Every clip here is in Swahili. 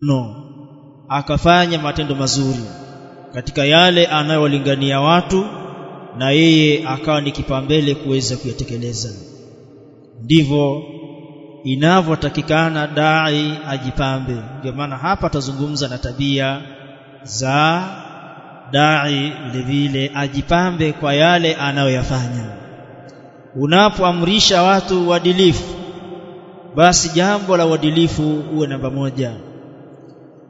no. Akafanya matendo mazuri katika yale anayolingania watu na yeye akawa ni kipambele kuweza kuyatekeleza. Ndivyo inavyotakikana dai ajipambe. Ndio maana hapa tazungumza na tabia za dai vile vile ajipambe kwa yale anayoyafanya. Unapoamrisha watu uadilifu basi jambo la uadilifu uwe namba moja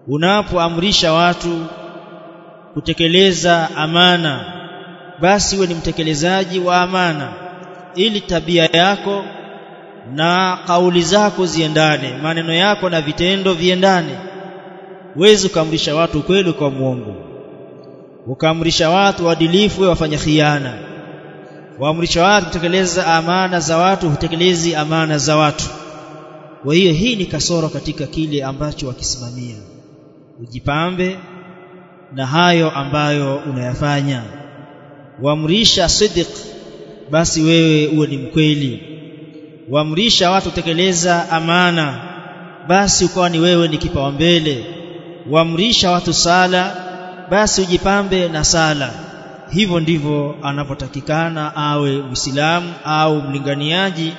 unapoamrisha watu kutekeleza amana basi uwe ni mtekelezaji wa amana ili tabia yako na kauli zako ziendane maneno yako na vitendo viendane. Uweze ukaamrisha watu kweli kwa muongo ukaamrisha watu waadilifu wafanye khiana. Waamrisha watu kutekeleza amana za watu hutekelezi amana za watu. Kwa hiyo hii ni kasoro katika kile ambacho wakisimamia ujipambe na hayo ambayo unayafanya. Waamrisha sidiq basi wewe uwe ni mkweli. Waamrisha watu tekeleza amana basi ukawa ni wewe ni kipaumbele. Waamrisha watu sala basi ujipambe na sala. Hivyo ndivyo anapotakikana awe Muislamu au mlinganiaji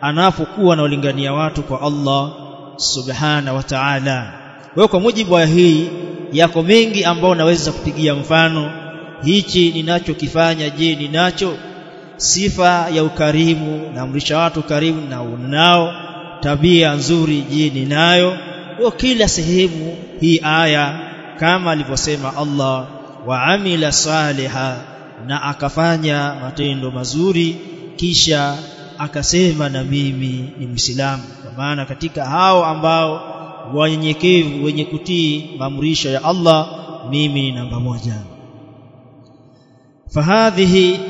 anapokuwa na ulingania watu kwa Allah subhana wa ta'ala wewe kwa mujibu wa hii yako mengi ambao naweza kupigia mfano. Hichi ninachokifanya je ninacho sifa ya ukarimu naamrisha watu karimu na unao? Tabia nzuri je ninayo? Kwa kila sehemu hii aya kama alivyosema Allah wa amila saliha na akafanya matendo mazuri kisha akasema na mimi ni Muislamu. Kwa maana katika hao ambao wanyenyekevu wenye kutii maamrisho ya Allah mimi ni namba moja. Fahadhihi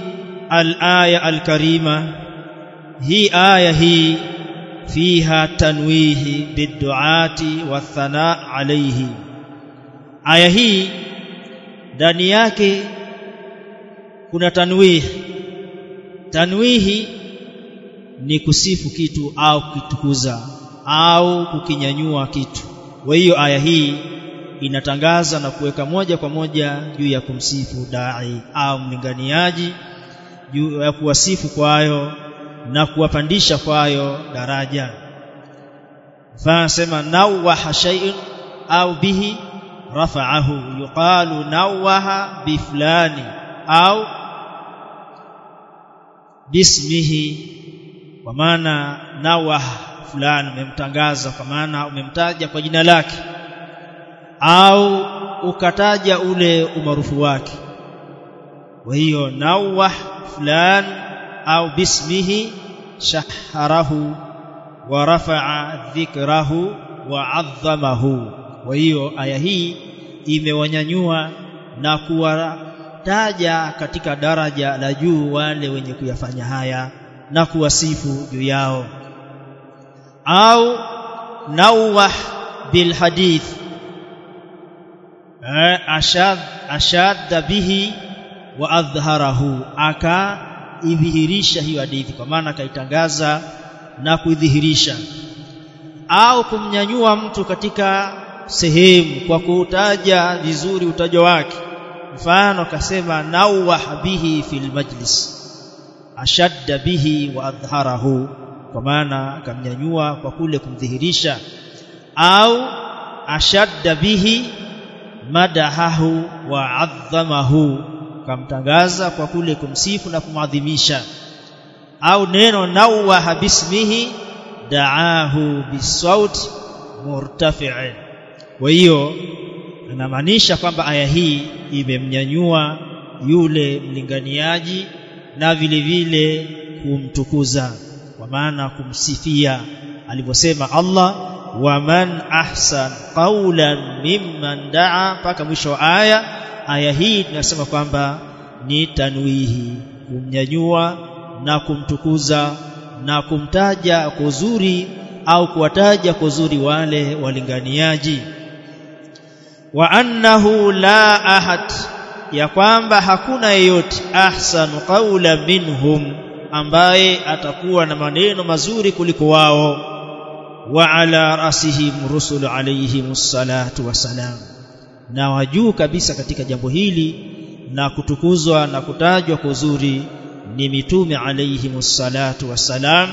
alaya alkarima hii aya hii fiha tanwihi bidduati wathana alayhi. Aya hii ndani yake kuna tanwihi tanwihi ni kusifu kitu au kukitukuza au kukinyanyua kitu. Kwa hiyo aya hii inatangaza na kuweka moja kwa moja juu ya kumsifu dai au mlinganiaji juu ya kuwasifu kwayo na kuwapandisha kwayo daraja. Fasema nawaha shay'in au bihi rafa'ahu. Yuqalu nawaha bifulani au bismihi kwa maana nawaha fulani umemtangaza kwa maana umemtaja kwa jina lake au ukataja ule umaarufu wake. Kwa hiyo nawah fulan au bismihi shaharahu wa rafa'a dhikrahu wa 'azzamahu. Kwa hiyo aya hii imewanyanyua na kuwataja katika daraja la juu wale wenye kuyafanya haya na kuwasifu juu yao au nawah bil hadith. Ashad ashadda bihi wa adhharahu. Akaidhihirisha hiyo hadithi kwa maana akaitangaza na kuidhihirisha. Au kumnyanyua mtu katika sehemu kwa kutaja vizuri utajo wake. Mfano akasema nawah bihi fil majlis. Ashadda bihi wa adhharahu kwa maana akamnyanyua kwa kule kumdhihirisha. Au ashadda bihi madahahu wa adhamahu kamtangaza kwa kule kumsifu na kumadhimisha au neno nawaha bismihi daahu bisaut murtafi'in kwa hiyo inamaanisha kwamba aya hii imemnyanyua yule mlinganiaji na vile vile kumtukuza kwa maana kumsifia alivyosema Allah wa man ahsan qawlan mimman daa mpaka mwisho wa aya. Aya hii tunasema kwamba ni tanwihi kumnyanyua na kumtukuza na kumtaja kwa uzuri au kuwataja kwa uzuri wale walinganiaji. Wa annahu la ahad ya kwamba hakuna yeyote ahsanu qawlan minhum ambaye atakuwa na maneno mazuri kuliko wao. Wa ala rasihim rusul alayhimus salatu wassalam. Na wajuu kabisa katika jambo hili na kutukuzwa na kutajwa kwa uzuri ni mitume alayhimus salatu wassalam.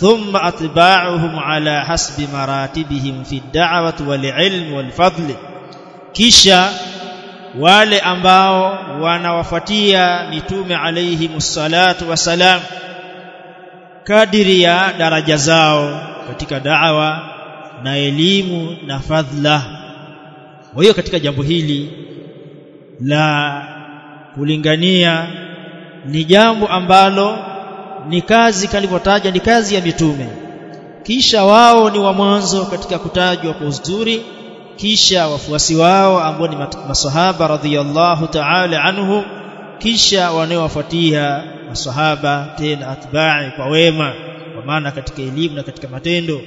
Thumma atba'uhum ala hasbi maratibihim fi ad-da'wati wal ilm wal fadl kisha wale ambao wanawafuatia mitume alayhi msalatu wasalam kadiri ya daraja zao katika da'wa na elimu na fadhila kwa hiyo katika jambo hili la kulingania ni jambo ambalo ni kazi kalivyotaja ni kazi ya mitume. Kisha wao ni wa mwanzo katika kutajwa kwa uzuri kisha wafuasi wao ambao ni masahaba radhiyallahu ta'ala anhu kisha wanaowafuatia masahaba tena atba'i kwa wema kwa maana katika elimu na katika matendo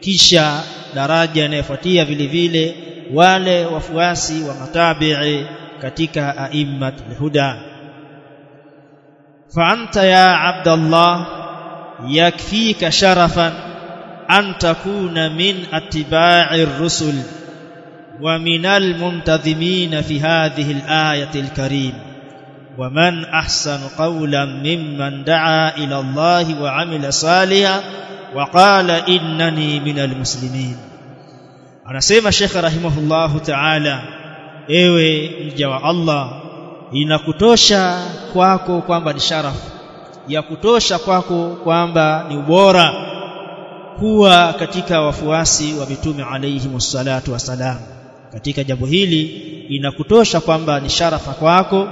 kisha daraja inayofuatia vile vile wale wafuasi wa matabi'i katika aimmat alhuda. Fa'anta ya abdallah yakfika sharafan an takuna min atba'i ar-rusul wa min al-muntadhimin fi hadhihi al-ayati al-karim ومن أحسن قولا ممن دعا إلى الله وعمل صالحا وقال إنني من المسلمين anasema Sheikh rahimahullahu ta'ala ewe mja wa Allah inakutosha kwako kwamba ni sharafu ya kutosha kwako kwamba ni ubora kuwa katika wafuasi wa mitume alayhi wassalatu wasalam katika jambo hili inakutosha kwamba ni sharafa kwako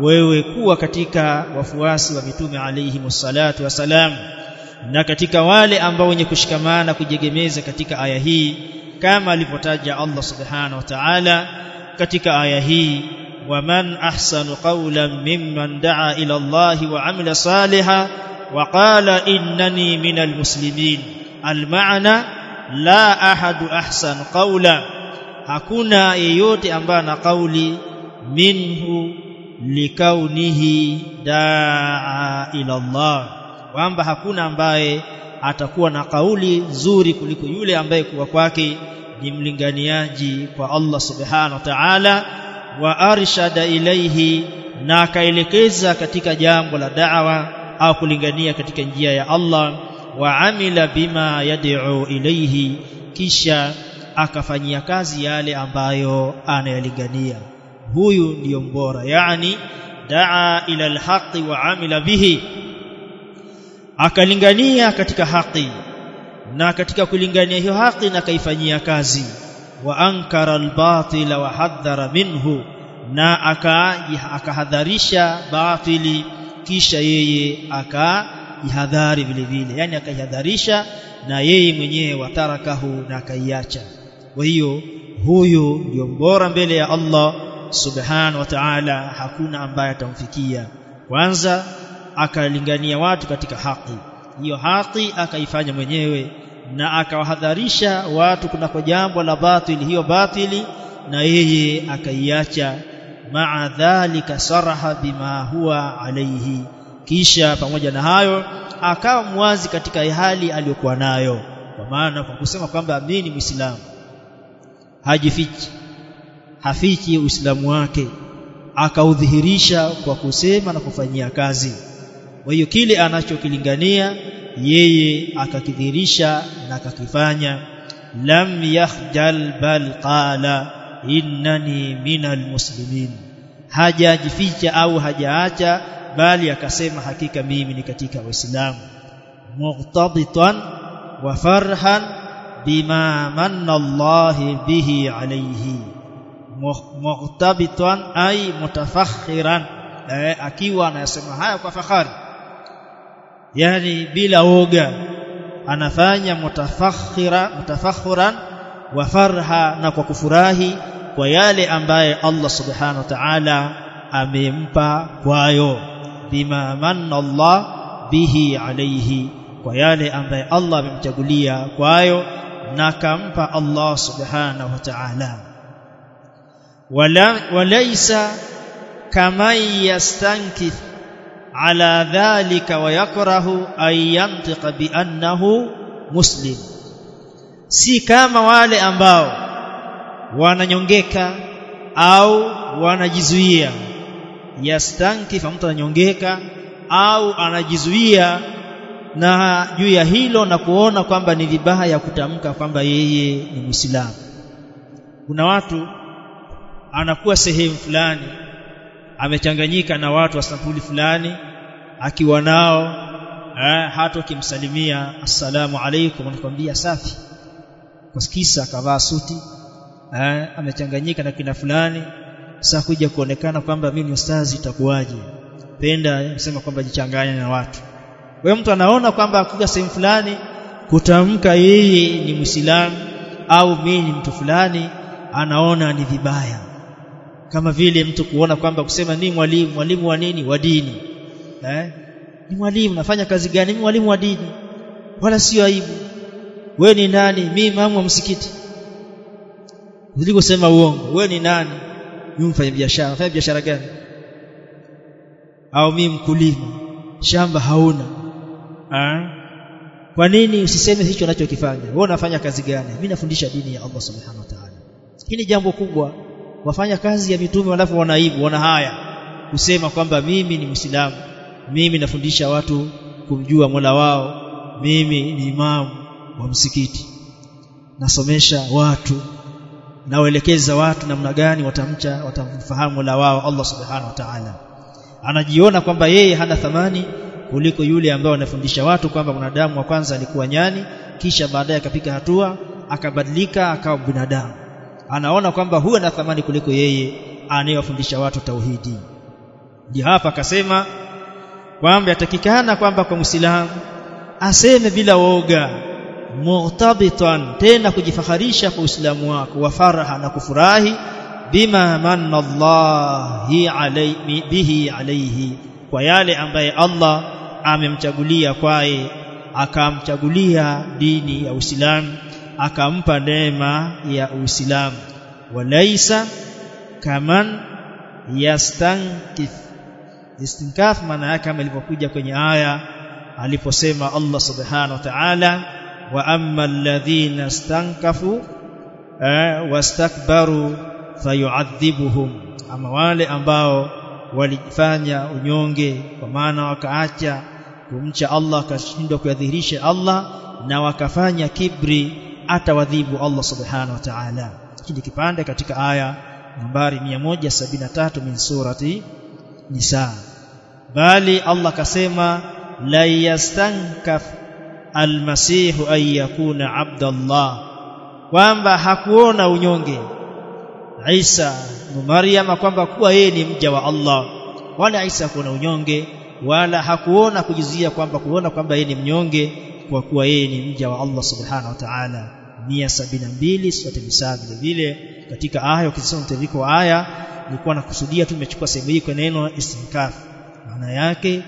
wewe kuwa katika wafuasi wa mitume alayhi wassalatu wasalam na katika wale ambao wenye kushikamana kujegemeza katika aya hii kama alivyotaja Allah subhanahu wa ta'ala katika aya hii waman ahsanu qawlan mimman daa ila Allah wa amila saliha wa qala innani minal muslimin. Almaana la ahadu ahsan qawla hakuna yeyote ambaye ana kauli minhu likaunihi daa ila Allah. Kwamba hakuna ambaye atakuwa na kauli nzuri kuliko yule ambaye kuwa kwake ni mlinganiaji kwa Allah subhanahu wa ta'ala wa arshada ilaihi na akaelekeza katika jambo la da'wa au kulingania katika njia ya Allah wa amila bima yad'u ilaihi kisha akafanyia kazi yale ambayo anayalingania. Huyu ndiyo mbora yani daa ila alhaqi wa amila bihi. Akalingania katika haki na katika kulingania hiyo haki na kaifanyia kazi. Wa ankara albatila wa hadhara minhu na akahadharisha batili kisha yeye akajihadhari vile vile. Yani akajihadharisha na yeye mwenyewe watarakahu na akaiacha kwa hiyo huyu ndio bora mbele ya Allah subhanahu wa ta'ala hakuna ambaye atamfikia. Kwanza akalingania watu katika haki. Hiyo haki akaifanya mwenyewe na akawahadharisha watu kunako jambo la batili hiyo batili na yeye akaiacha. Maa dhalika saraha bima huwa alaihi kisha pamoja na hayo akawa mwazi katika hali aliyokuwa nayo. Kwa maana kwa kusema kwamba mimi ni muislamu hajifichi hafichi uislamu wake akaudhihirisha kwa kusema na kufanyia kazi. Kwa hiyo kile anachokilingania yeye akakidhihirisha na akakifanya. Lam yakhjal bal qala innani minal muslimin. Hajajificha au hajaacha bali akasema hakika mimi ni katika waislamu. Muqtaditan wa farhan bima manna Allah bihi alayhi muqtabitan ay mutafakhiran akiwa anasema haya kwa fahari yani bila woga anafanya mutafakhira mutafakhuran wa farha na kwa kufurahi kwa yale ambaye Allah subhanahu wa ta'ala amempa kwayo bima manna Allah bihi alayhi kwa yale ambaye Allah amemchagulia kwayo na kampa Allah subhanahu wa ta'ala. Wala walaysa kama yastankith ala dhalika wa yakrahu ay yantiqa bi annahu muslim. Si kama wale ambao wananyongeka au wanajizuia. Yastankif mtu ananyongeka au anajizuia na juu ya hilo na kuona kwamba ni vibaya kutamka kwamba yeye ni Muislamu. Kuna watu anakuwa sehemu fulani amechanganyika na watu wa sampuli fulani akiwa nao eh, hata ukimsalimia assalamu alaikum anakuambia safi. Kwa kisa akavaa suti eh, amechanganyika na kina fulani. Sasa kuja kuonekana kwamba mimi ni ustazi itakuwaje? Penda msema kwamba jichanganya na watu wewe mtu anaona kwamba akija sehemu fulani kutamka yeye ni Muislamu au mimi ni mtu fulani anaona ni vibaya. Kama vile mtu kuona kwamba kusema ni mwalimu mwalimu wa nini? Wa dini. Eh? Ni mwalimu nafanya kazi gani? Ni mwalimu wa dini. Wala sio aibu. Wewe ni nani? Mimi imamu wa msikiti. Ulikusema uongo wewe ni nani? Mimi mfanya biashara. Mfanya biashara gani? Au mimi mkulima. Shamba hauna. ha? Kwa nini usiseme hicho unachokifanya? Wewe unafanya kazi gani? Mimi nafundisha dini ya Allah subhanahu wa ta'ala. Hili jambo kubwa wafanya kazi ya mitume walafu wanaibu wana haya. Kusema kwamba mimi ni Muislamu mimi nafundisha watu kumjua Mola wao mimi ni imamu wa msikiti. Nasomesha watu nawaelekeza watu namna gani watamcha watamfahamu Mola wao Allah subhanahu wa ta'ala. Anajiona kwamba yeye hana thamani kuliko yule ambaye anafundisha watu kwamba mwanadamu wa kwanza alikuwa nyani kisha baadaye akapiga hatua akabadilika akawa binadamu. Anaona kwamba huyo ana thamani kuliko yeye anayewafundisha watu tauhidi. Ndio hapa akasema kwamba yatakikana kwamba kwa Muislamu aseme bila woga mu'tabitan tena kujifaharisha kwa Uislamu wako wa faraha na kufurahi bima manna Allahi bihi alayhi kwa yale ambaye Allah amemchagulia kwaye akamchagulia dini ya Uislamu akampa neema ya Uislamu. Walaisa kaman yastankif istinkaf maana yake kama ilivyokuja kwenye aya aliposema Allah subhanahu wa ta'ala wa amma alladhina istankafu wastakbaru fayu'adhibuhum. Ama wale ambao walifanya unyonge kwa maana wakaacha kumcha Allah akashindwa kuyadhihirisha Allah na wakafanya kibri atawadhibu Allah subhanahu wa ta'ala. Hiki kipande katika aya nambari 173 min surati nisa. Bali Allah kasema la yastankaf almasihu ay yakuna abdallah. Kwamba hakuona unyonge. Isa na Maryam kwamba kuwa yeye ni mja wa Allah. Wala Isa kuona unyonge wala hakuona kujizia kwamba kuona kwamba yeye ni mnyonge kwa kuwa yeye ni mja wa Allah subhanahu wa ta'ala. 172 sura Nisa vile vile. Katika aya ukisoma mtiririko aya nilikuwa nakusudia tu nimechukua sehemu hii kwa neno istinkaf. Maana yake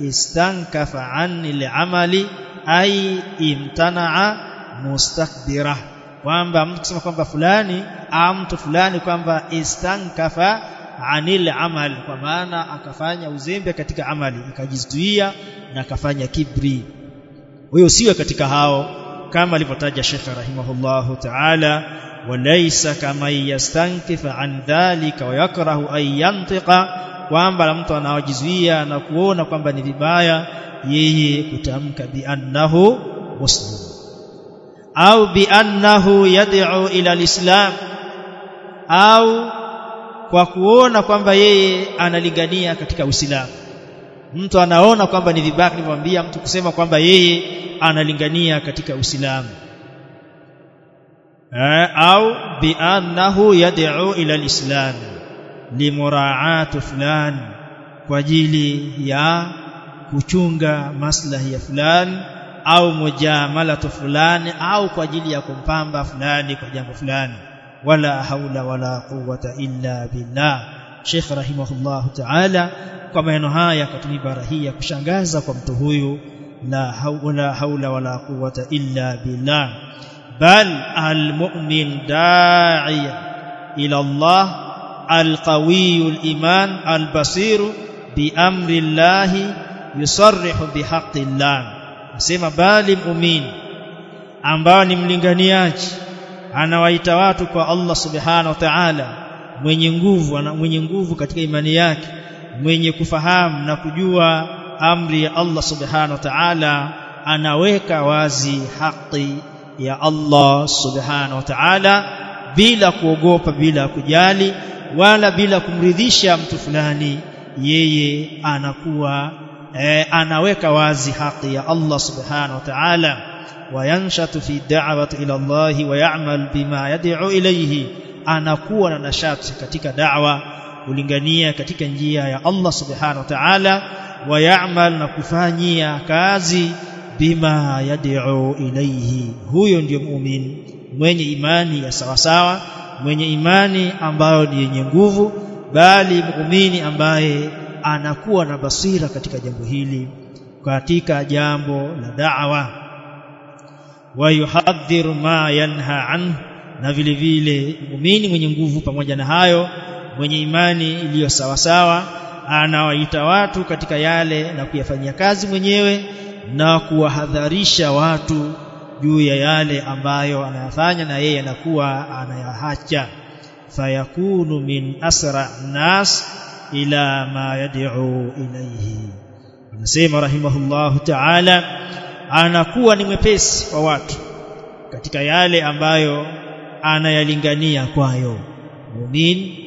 istankafa anil amali ai imtanaa mustakbira kwamba mtu kusema kwamba fulani au mtu fulani kwamba istankafa anil amal kwa maana akafanya uzembe katika amali akajizuia na akafanya kibri. Huyo siwe katika hao kama alivyotaja Sheikh rahimahullahu ta'ala walaysa kama yastankifa an dhalika wa yakrahu an yantiqa kwamba mtu anaojizuia na kuona kwamba ni vibaya yeye kutamka bi annahu muslim au bi annahu yad'u ila alislam au kwa kuona kwamba yeye analingania katika Uislamu. Mtu anaona kwamba ni vibaya nimwambia mtu kusema kwamba yeye analingania katika Uislamu. Au bi annahu yad'u ila alislam limuraatu fulani kwa ajili ya kuchunga maslahi ya fulani au mujamalatu fulani au kwa ajili ya kumpamba fulani kwa jambo fulani wala haula wala quwwata illa billah. Sheikh rahimahullahu ta'ala kwa maneno haya akatumia ibara kushangaza kwa mtu huyu la haula haula wala quwwata illa billah. Bal almu'min da'iya ila Allah alqawiyul iman albasiru biamri Allah yusarrihu bihaqqi Allah sema bali mu'min ambao ni mlinganiaji anawaita watu kwa Allah subhanahu wa ta'ala mwenye nguvu mwenye nguvu katika imani yake mwenye kufahamu na kujua amri ya Allah subhanahu wa ta'ala anaweka wazi haki ya Allah subhanahu wa ta'ala bila kuogopa bila kujali wala bila kumridhisha mtu fulani. Yeye anakuwa eh, anaweka wazi haki ya Allah subhanahu wa ta'ala wayanshatu fi da'wati ila Allah wa ya'mal bima yad'u ilayhi anakuwa na nashati katika da'wa kulingania katika njia ya Allah subhanahu wa ta'ala wa ya'mal na kufanyia kazi bima yad'u ilayhi. Huyo ndiyo muumini mwenye imani ya sawasawa mwenye imani ambayo ni yenye nguvu bali muumini ambaye anakuwa na basira katika jambo hili katika jambo la da'wa wa yuhadhdhir ma yanha anhu. Na vile vile muumini mwenye nguvu pamoja na hayo mwenye imani iliyo sawasawa anawaita watu katika yale na kuyafanyia kazi mwenyewe na kuwahadharisha watu juu ya yale ambayo anayafanya na yeye anakuwa anayahacha. Fayakunu min asra nas ila ma yad'u ilayhi. Anasema rahimahullahu ta'ala anakuwa ni mwepesi kwa watu katika yale ambayo anayalingania kwayo. Muumini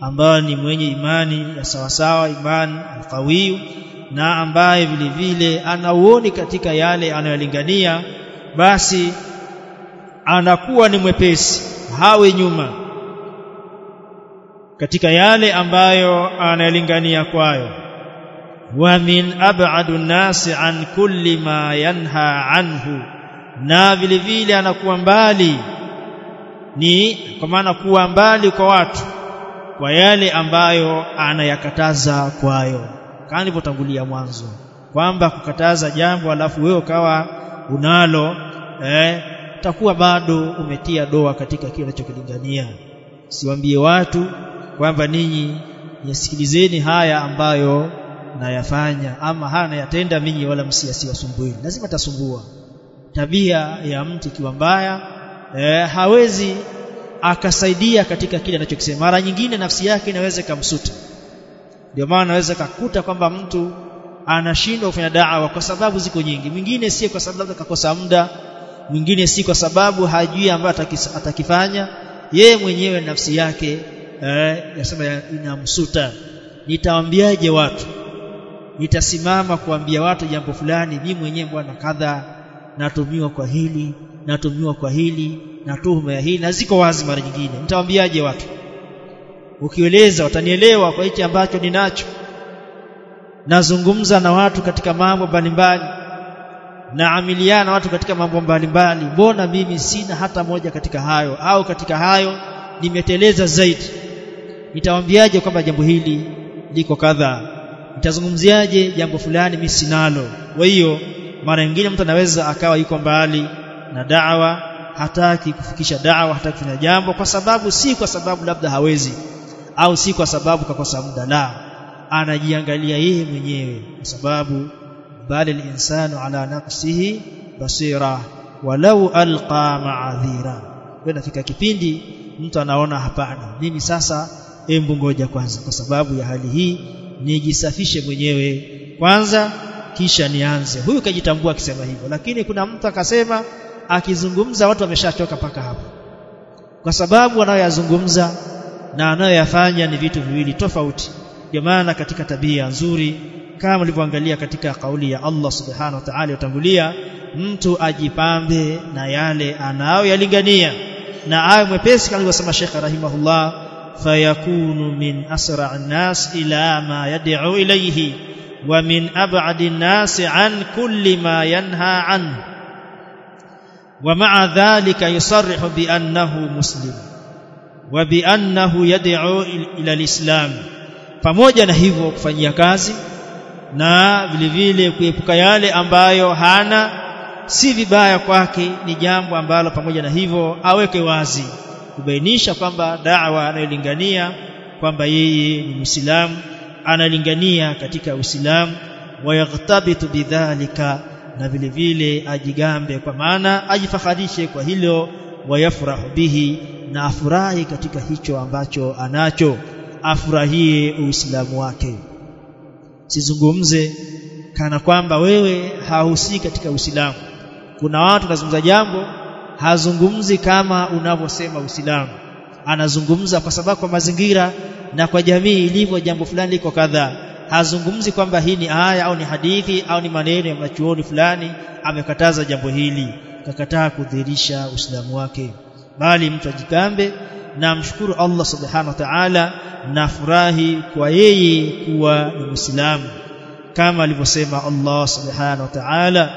ambaye ni mwenye imani ya sawasawa imani alqawiyu na ambaye vile vile anauoni katika yale anayolingania basi anakuwa ni mwepesi hawe nyuma katika yale ambayo anayalingania kwayo min ab'adu nasi an kulli ma yanha anhu. Na vile vile anakuwa mbali ni kwa maana kuwa mbali kwa watu kwa yale ambayo anayakataza kwayo. Kama nilivyotangulia mwanzo kwamba kukataza jambo alafu wewe ukawa unalo eh takuwa bado umetia doa katika kile unachokilingania. Siwaambie watu kwamba ninyi yasikilizeni haya ambayo nayafanya ama haya nayatenda ninyi wala msiasiwasumbueni lazima tasumbua tabia ya mtu ikiwa mbaya eh, hawezi akasaidia katika kile anachokisema. Mara nyingine nafsi yake inaweza ikamsuta. Ndio maana anaweza kakuta kwamba mtu anashindwa kufanya da'wa kwa sababu ziko nyingi. Mwingine si kwa sababu akakosa muda mwingine si kwa sababu hajui ambayo atakifanya. Yeye mwenyewe nafsi yake eh, yasema inamsuta. Nitawaambiaje watu nitasimama kuambia watu jambo fulani mimi mwenyewe bwana kadha natumiwa kwa hili natumiwa kwa hili na tuhuma ya hili na ziko wazi mara nyingine. Nitawaambiaje watu? Ukieleza watanielewa kwa hichi ambacho ninacho. Nazungumza na watu katika mambo mbalimbali. Naamiliana watu katika mambo mbalimbali. Mbona mimi sina hata moja katika hayo? Au katika hayo nimeteleza zaidi? Nitawaambiaje kwamba jambo hili liko kadhaa nitazungumziaje jambo fulani mimi sinalo? Kwa hiyo mara nyingine mtu anaweza akawa yuko mbali na da'wa hataki kufikisha da'wa hataki kufanya jambo kwa sababu si kwa sababu labda hawezi au si kwa sababu kakosa muda. La anajiangalia yeye mwenyewe kwa sababu bali al-insanu ala nafsihi basira walau alqa ma'adhira. Inafika kipindi mtu anaona hapana mimi sasa embu ngoja kwanza kwa sababu ya hali hii nijisafishe mwenyewe kwanza kisha nianze. Huyu kajitambua akisema hivyo lakini kuna mtu akasema akizungumza watu wameshachoka paka hapo. Kwa sababu anayoyazungumza na anayoyafanya ni vitu viwili tofauti. Ndio maana katika tabia nzuri kama ulivyoangalia katika kauli ya Allah subhanahu wa ta'ala utangulia mtu ajipambe na yale anayoyalingania. Na awe mwepesi kama alivyosema Sheikh rahimahullah fayakunu min asra an-nas ila ma yad'u ilayhi wa min ab'adi an-nas an kulli ma yanha anhu ومع ذلك يصرح بأنه مسلم وبأنه يدعو إلى الإسلام pamoja na hivyo kufanyia kazi na vile vile kuepuka yale ambayo hana si vibaya kwake ni jambo ambalo pamoja na hivyo aweke wazi kubainisha kwamba da'wa anayolingania kwamba yeye ni Muislamu analingania katika Uislamu wayaghtabitu bidhalika na vile vile ajigambe kwa maana ajifaharishe kwa hilo wayafrahu bihi na afurahi katika hicho ambacho anacho afurahie uislamu wake. Sizungumze kana kwamba wewe hahusiki katika uislamu. Kuna watu wanazungumza jambo hazungumzi kama unavyosema uislamu. Anazungumza kwa sababu kwa mazingira na kwa jamii ilivyo jambo fulani liko kadhaa. Hazungumzi kwamba hii ni aya au ni hadithi au ni maneno ya machuoni fulani amekataza jambo hili. Kakataa kudhihirisha uislamu wake. Bali mtu ajikambe na mshukuru Allah subhanahu wa ta'ala na furahi kwa yeye kuwa ni muislamu. Kama alivyosema Allah subhanahu wa ta'ala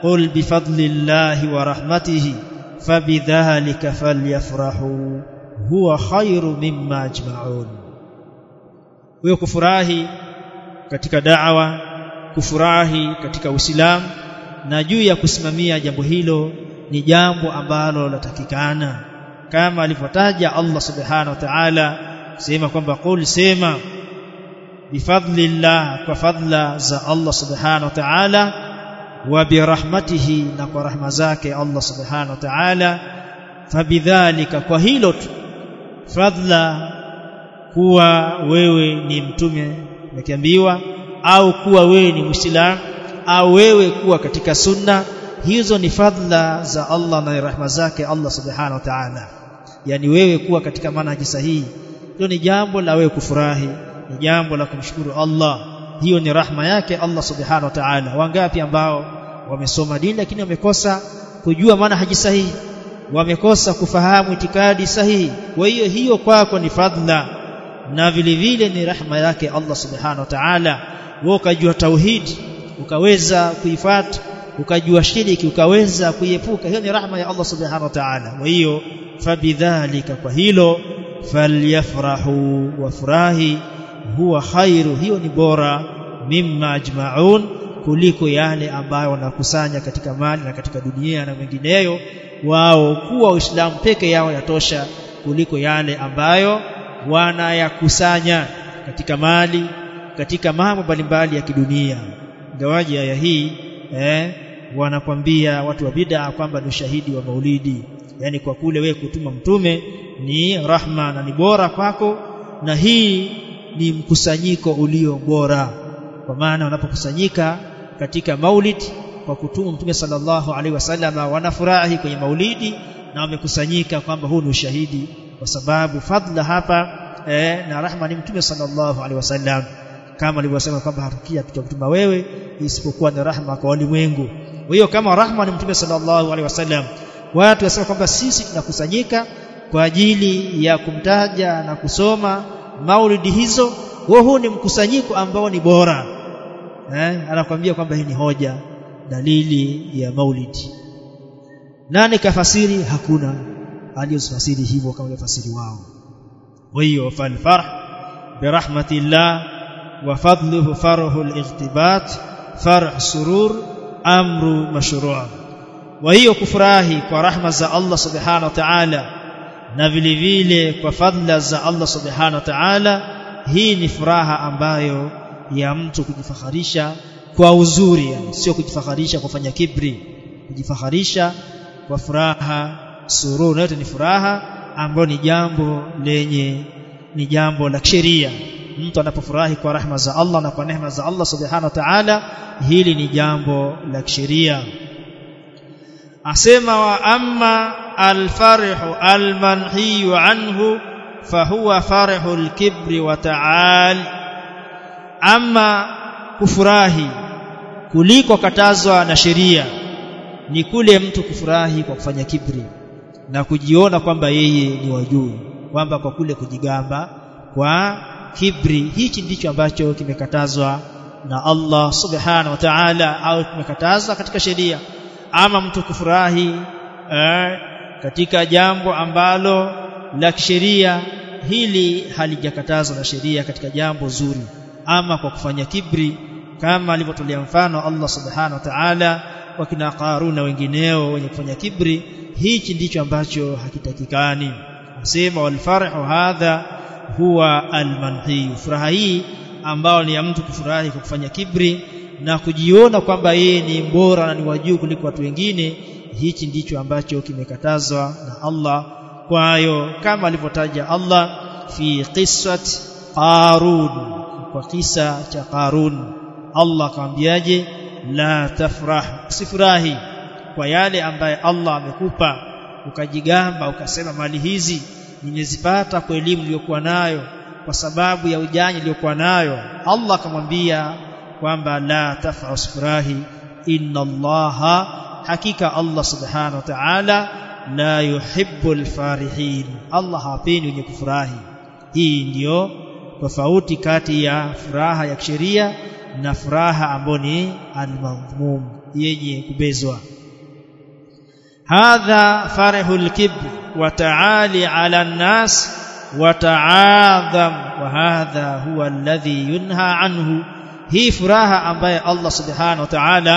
qul bifadlillahi wa rahmatihi fabidhalika falyafrahu huwa khairu mimma ajma'un. Huyo kufurahi katika da'wa kufurahi katika uislamu na juu ya kusimamia jambo hilo ni jambo ambalo latakikana kama alivyotaja Allah subhanahu wa ta'ala sema kwamba qul sema bifadlillah kwa fadla za Allah subhanahu wa ta'ala wa birahmatihi na kwa rahma zake Allah subhanahu wa ta'ala fabidhalika kwa hilo tu fadla kuwa wewe ni mtume umekiambiwa au kuwa wewe ni muislamu au wewe kuwa katika sunna hizo ni fadla za Allah na rahma zake Allah subhanahu wa ta'ala. Yani wewe kuwa katika manhaji sahihi. Hilo ni jambo la wewe kufurahi ni jambo la kumshukuru Allah hiyo ni rahma yake Allah subhanahu wa ta'ala. Wangapi ambao wamesoma dini lakini wamekosa kujua maana haji sahihi? Wamekosa kufahamu itikadi sahihi? Kwa hiyo hiyo kwako ni fadhila. Na vile vile ni rahma yake Allah subhanahu wa ta'ala. Wewe ukajua tauhid ukaweza kuifuata ukajua shiriki ukaweza kuiepuka. Hiyo ni rahma ya Allah subhanahu wa ta'ala. Kwa hiyo fabidhalika kwa hilo falyafrahu wafurahi huwa khairu hiyo ni bora mimma ajma'un kuliko yale ambayo wanakusanya katika mali na katika dunia na mengineyo. Wao kuwa uislamu peke yao yatosha kuliko yale ambayo wanayakusanya katika mali katika mambo mbalimbali ya kidunia. Gawaji aya hii eh, wanakwambia watu wa bid'a kwamba ni ushahidi wa maulidi. Yani kwa kule wewe kutuma mtume ni rahma na ni bora kwako na hii ni mkusanyiko ulio bora. Kwa maana wanapokusanyika katika maulid kwa kutuma mtume sallallahu alaihi wasallam wanafurahi kwenye maulidi na wamekusanyika kwamba huu ni ushahidi. Kwa sababu fadla hapa eh, na rahma ni mtume sallallahu alaihi wasallam. Kama alivyosema kwamba hatukia kutuma wewe isipokuwa ni rahma kwa walimwengu. Kwa hiyo kama rahma ni mtume sallallahu alaihi wasallam watu wasema kwamba sisi tunakusanyika kwa ajili ya kumtaja na kusoma maulidi hizo huo huu ni mkusanyiko ambao ni bora. Eh anakuambia kwamba hii ni hoja dalili ya maulidi. Nani kafasiri? Hakuna. Aliyofasiri hivyo kama wafasiri wao. Kwa hiyo falfarh birahmatillah wa fadluhu farhu al-ightibat farh surur amru mashru' wa hiyo kufurahi kwa rahma za Allah subhanahu wa ta'ala na vile vile kwa fadhila za Allah subhanahu wa ta'ala hii ni furaha ambayo ya mtu kujifaharisha kwa uzuri sio kwa kufanya kibri. Kujifaharisha kwa furaha sururu yote ni furaha ambayo ni jambo lenye ni jambo la sheria mtu anapofurahi kwa rahma za Allah na kwa neema za Allah subhanahu wa ta'ala hili ni jambo la sheria asema wa amma alfarihu almanhiyu عنه فهو فرح الكبر وتعال. اما kufurahi kuliko katazwa na sheria ni kule mtu kufurahi kwa kufanya kibri na kujiona kwamba yeye ni wajuu kwamba kwa kule kujigamba kwa kibri. Hichi ndicho ambacho kimekatazwa na Allah subhanahu wa ta'ala au kimekatazwa katika sheria. Ama mtu kufurahi eh, katika jambo ambalo la kisheria hili halijakatazwa na sheria katika jambo zuri ama kwa kufanya kibri kama alivyotolea mfano Allah subhanahu wa ta'ala wakina Qaruna wengineo wenye kufanya kibri hichi ndicho ambacho hakitakikani. Asema wal farhu hadha huwa almanhi furaha hii ambao ni ya mtu kufurahi kwa kufanya kibri na kujiona kwamba yeye ni bora na ni wajuu kuliko watu wengine hichi ndicho ambacho kimekatazwa na Allah. Kwa hiyo kama alivyotaja Allah fi qissat Qarun kwa kisa cha Qarun. Allah akamwambiaje? La tafrah usifurahi kwa yale ambaye Allah amekupa. Ukajigamba ukasema mali hizi nimezipata kwa elimu iliyokuwa nayo kwa sababu ya ujanja niliyokuwa nayo. Allah akamwambia kwamba la tafrah usifurahi. Inna Allaha hakika Allah subhanahu wa ta'ala la yuhibbul farihin Allah hapendi wenye kufurahi hii ndiyo tofauti kati ya furaha ya kisheria na furaha ambayo ni al-madhmum yenye kubezwa hadha farihul kibr wa ta'ali 'ala an-nas wa ta'adham wa hadha huwa alladhi yunha anhu hii furaha ambaye Allah subhanahu wa ta'ala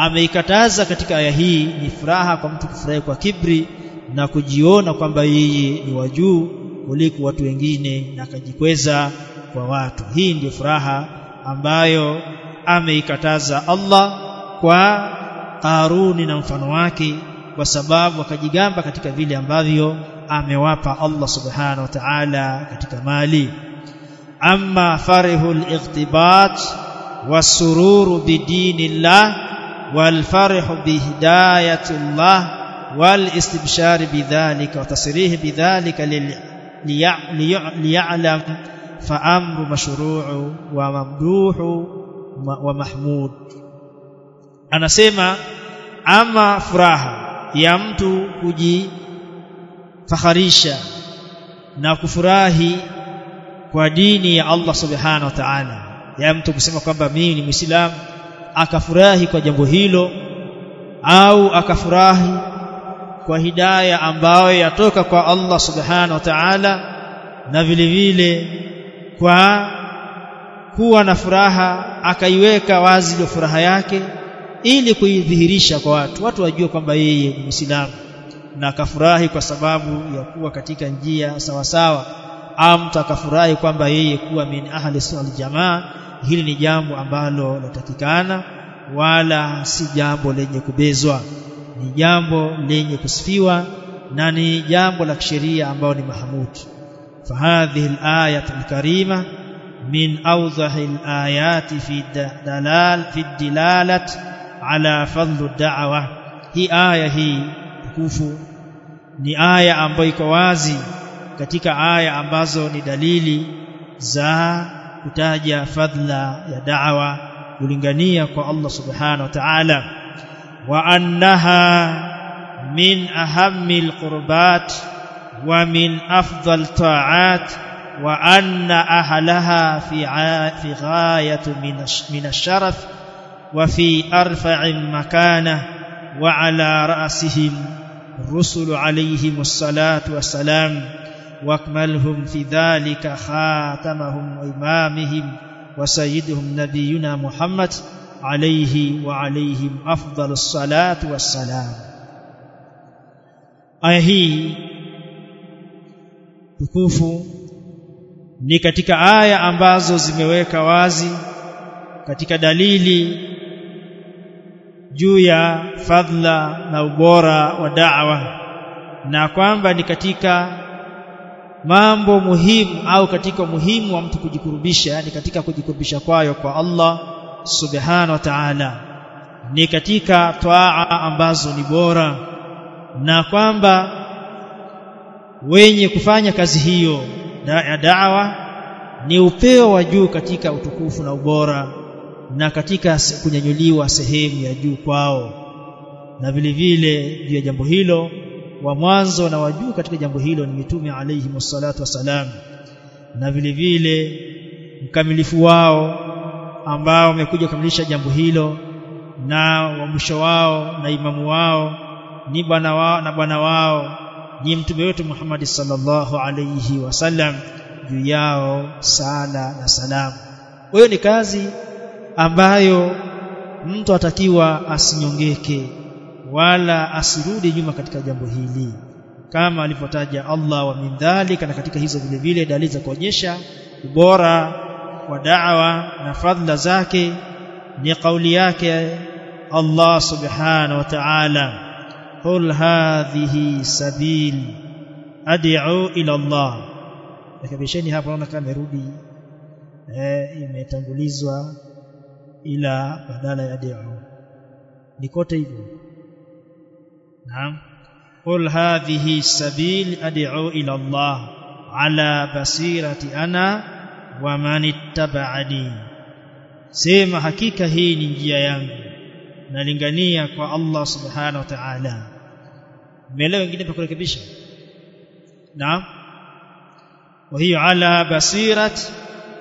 ameikataza katika aya hii ni furaha kwa mtu kufurahi kwa kibri na kujiona kwamba yeye ni wa juu kuliko watu wengine na akajikweza kwa watu. Hii ndio furaha ambayo ameikataza Allah kwa Karuni na mfano wake kwa sababu akajigamba katika vile ambavyo amewapa Allah subhanahu wa ta'ala katika mali. Amma farihul ightibat wasururu bidinillah والفرح بهداية الله والاستبشار بذلك وتصريح بذلك ليعلم فأمر مشروع وممدوح ومحمود anasema ama furaha ya mtu kujifakharisha na kufurahi kwa dini ya Allah subhanahu wa ta'ala ya mtu kusema kwamba mimi ni muislamu akafurahi kwa jambo hilo au akafurahi kwa hidaya ambayo yatoka kwa Allah subhanahu wa ta'ala na vile vile kwa kuwa na furaha akaiweka wazi ile furaha yake ili kuidhihirisha kwa watu. Watu wajue kwamba yeye ni Muislamu na akafurahi kwa sababu ya kuwa katika njia sawasawa mtu akafurahi kwamba yeye kuwa min ahli sunna jamaa hili ni jambo ambalo latakikana wala si jambo lenye kubezwa ni jambo lenye kusifiwa na ni jambo la kisheria ambao ni mahamud فهذه الآية الكريمة من أوضح الآيات في دلال في الدلالة على فضل الدعوة هي آية هي tukufu ni aya ambayo iko wazi katika aya ambazo ni dalili za kutaja fadla ya da'wa kulingania kwa Allah subhanahu wa ta'ala wa annaha min ahammi alqurbat wa min afdal ta'at wa anna ahlaha fi fi ghayati min ash-sharaf wa fi arfa'i makana wa ala ra'sihim الرسل عليهم الصلاة والسلام واكملهم في ذلك خاتمهم وإمامهم وسيدهم نبينا محمد عليه وعليهم أفضل الصلاة والسلام aya hii tukufu ni katika aya ambazo zimeweka wazi katika dalili juu ya fadla na ubora wa da'wa na kwamba ni katika mambo muhimu au katika muhimu wa mtu kujikurubisha yani katika kujikurubisha kwayo kwa Allah subhanahu wa ta'ala. Ni katika twaa ambazo ni bora. Na kwamba wenye kufanya kazi hiyo ya da'wa ni upeo wa juu katika utukufu na ubora na katika kunyanyuliwa sehemu ya juu kwao. Na vile vile juu ya jambo hilo wa mwanzo na wa juu katika jambo hilo ni mitume alayhi wassalatu wassalam na vile vile mkamilifu wao ambao wamekuja kukamilisha jambo hilo na wa mwisho wao na imamu wao ni bwana wao na bwana wao ni mtume wetu Muhammad sallallahu alayhi wasallam juu yao sala na salamu. Hiyo ni kazi ambayo mtu atakiwa asinyongeke wala asirudi nyuma katika jambo hili. Kama alivyotaja Allah wa min dhalika na katika hizo vile vile dalili za kuonyesha ubora wa da'wa na fadhila zake ni kauli yake Allah subhanahu wa ta'ala. Qul hadhihi sabil ad'u ila Allah. Nakabisheni hapo naona kama imerudi eh imetangulizwa ila badala ya ad'u. Ni kote hivyo hadhihi sabil ad'u ila Allah ala basirati ana wa man ittaba'ani sema hakika hii ni njia yangu nalingania kwa Allah subhanahu wa ta'ala. Umeelewa wengine pa kurekebisha? Naam. Wa hiyo ala basirat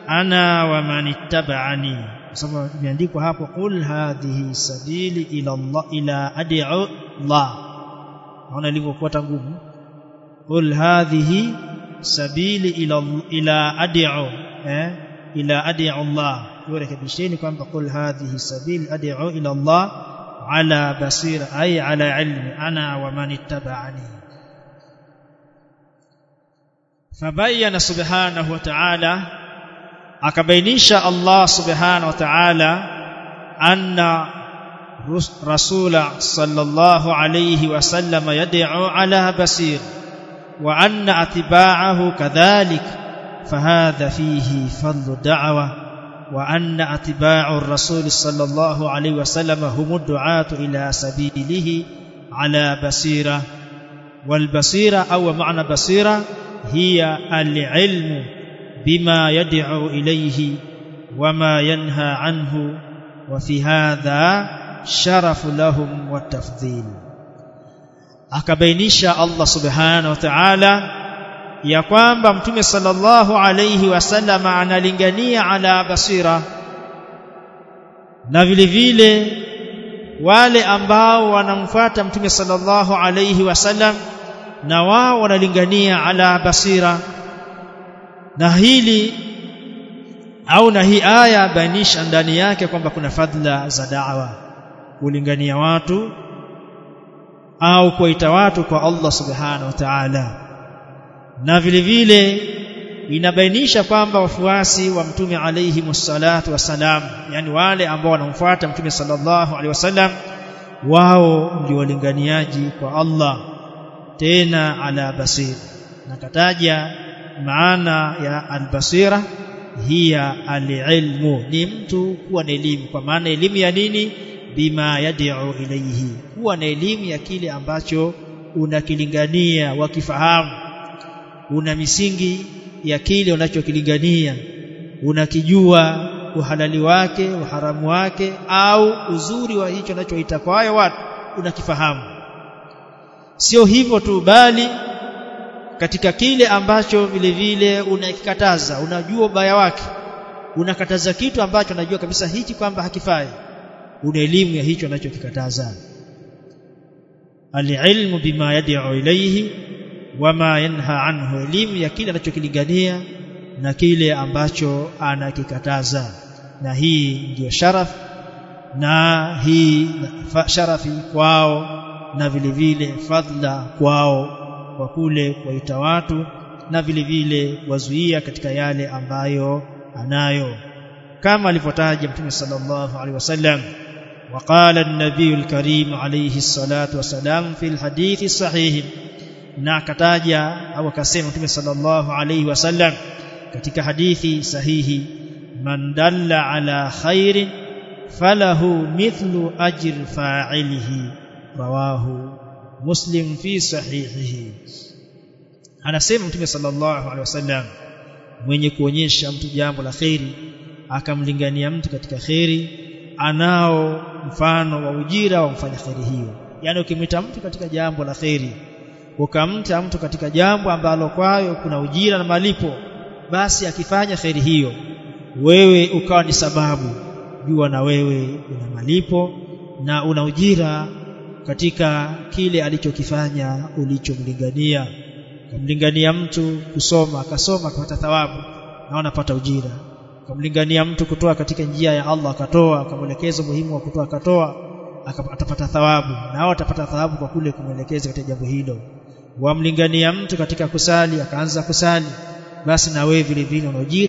ana wa man ittaba'ani sababu imeandikwa hapo qul hadhihi sabili ila Allah ila ad'u Allah naona ilivyokuwa ngumu qul hadhihi sabili ila ila ad'u eh ila ad'u Allah yurekebisheni kwamba qul hadhihi sabili ad'u ila Allah ala basira ay ala ilmi ana wa man ittaba'ani fabayyana subhanahu wa ta'ala akabainisha Allah subhanahu wa ta'ala anna rasula sallallahu alayhi wasallam yad'u ala basir wa anna atba'ahu kadhalik فهذا فيه فضل الدعوه وأن أتباع الرسول صلى الله عليه وسلم هم الدعاة إلى سبيله على بصيرة والبصيرة أو معنى بصيرة هي العلم بما يدعو إليه وما ينهى عنه وفي هذا sharafu lahum watafdhil akabainisha Allah subhanahu wa ta'ala ya kwamba mtume sallallahu alayhi wasallam analingania ala basira na vile vile wale ambao wanamfuata mtume sallallahu alayhi wasallam na wao wanalingania ala basira. Na hili au na hii aya bainisha ndani yake kwamba kuna fadhila za da'wa kulingania watu au kuita watu kwa Allah subhanahu wa ta'ala. Na vile vile inabainisha kwamba wafuasi wa mtume alayhi msalatu wasalam yani wale ambao wanamfuata mtume sallallahu alaihi wasallam wao ndio walinganiaji kwa Allah tena ala basir nakataja maana ya albasira hiya alilmu. Ni mtu kuwa na elimu. Kwa maana elimu ya nini bima yad'u ilayhi. Huwa na elimu ya kile ambacho unakilingania wakifahamu. Una misingi ya kile unachokilingania. Unakijua uhalali wake uharamu wake au uzuri wa hicho unachoita kwa hayo watu unakifahamu. Sio hivyo tu bali katika kile ambacho vile vile unakikataza unajua ubaya wake. Unakataza kitu ambacho unajua kabisa hichi kwamba hakifai una elimu ya hicho anachokikataza. Alilmu bima yad'u ilayhi wama yanha anhu elimu ya kile anachokilingania na kile ambacho anakikataza. Na hii ndiyo sharaf na hii sharafi kwao na vile vile fadla kwao kwa kule kuwaita watu na vile vile wazuia katika yale ambayo anayo. Kama alivyotaja mtume sallallahu alaihi wasallam وقال النبي الكريم عليه الصلاة والسلام في الحديث الصحيح na akataja au akasema mtume sallallahu alaihi wasallam katika hadithi sahihi man dalla ala khairin falahu mithlu ajr fa'ilihi rawahu muslim fi sahihihi anasema mtume sallallahu alaihi wasallam mwenye kuonyesha mtu jambo la khairi akamlingania mtu katika khairi anao mfano wa ujira wa mfanya khairi hiyo. Yani ukimwita mtu katika jambo la khairi ukamta mtu katika jambo ambalo kwayo kuna ujira na malipo basi akifanya khairi hiyo wewe ukawa ni sababu jua na wewe una malipo na una ujira katika kile alichokifanya ulichomlingania. Kumlingania mtu kusoma akasoma akapata thawabu na unapata ujira kumlingania mtu kutoa katika njia ya Allah akatoa akamwelekeza muhimu wa kutoa akatoa atapata thawabu. Na hao atapata thawabu kwa kule kumwelekeza katika jambo hilo. Wamlingania mtu katika kusali akaanza kusali. Basi na wewe vile vile